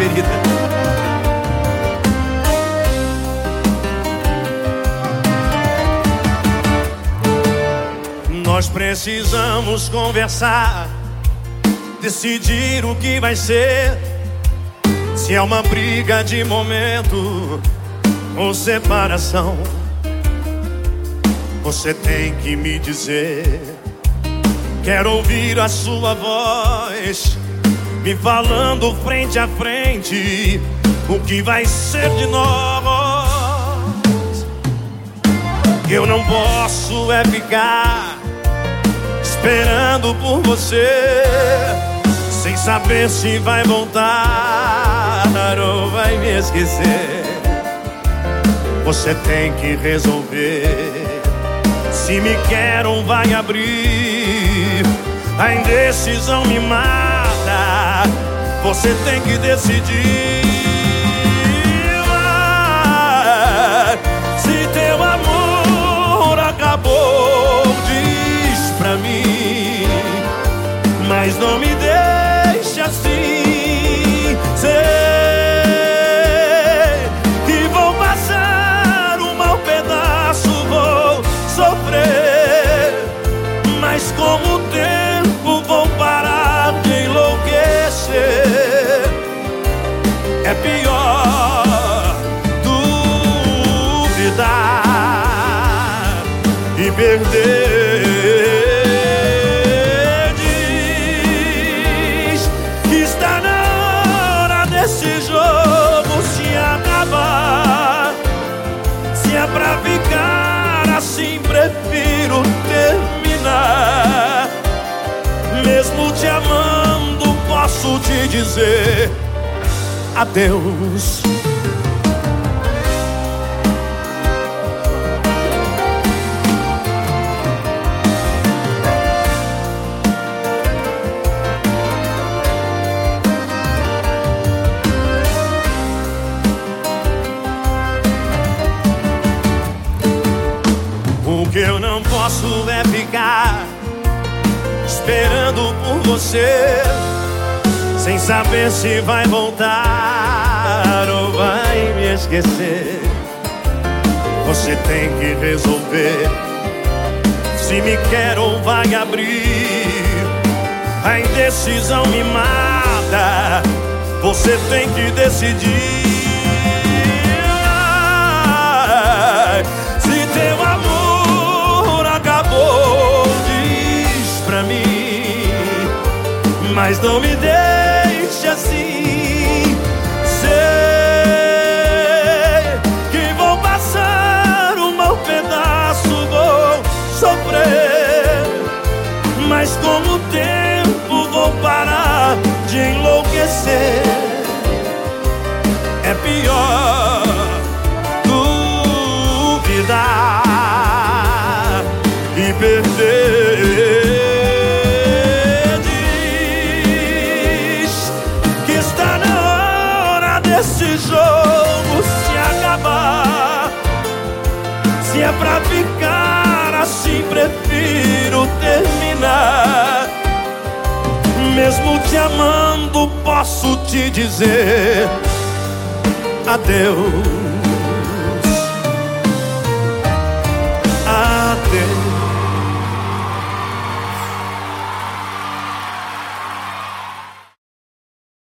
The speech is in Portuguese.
ferida. Nós precisamos conversar, decidir o que vai ser. Se é uma briga de momento ou separação, você tem que me dizer. Quero ouvir a sua voz me falando frente a frente o que vai ser de nós. Eu não posso é ficar esperando por você, sem saber se vai voltar ou vai me esquecer. Você tem que resolver se me quer ou vai abrir. A indecisão me mata. Você tem que decidir. Se teu amor acabou, diz pra mim. Mas não me deixe assim. Sei que vou passar um mau pedaço, vou sofrer. É pior duvidar e perder. Diz que está na hora desse jogo se acabar. Se é pra ficar assim, prefiro terminar. Mesmo te amando, posso te dizer adeus. O que eu não posso é ficar esperando por você, sem saber se vai voltar ou vai me esquecer. Você tem que resolver se me quer ou vai abrir. A indecisão me mata. Você tem que decidir. Mas não me deixe assim. Sei que vou passar um mau pedaço, vou sofrer. Mas com o tempo vou parar de enlouquecer. É pior duvidar e perder. Jogo se acabar. Se é pra ficar assim, prefiro terminar. Mesmo te amando, posso te dizer adeus.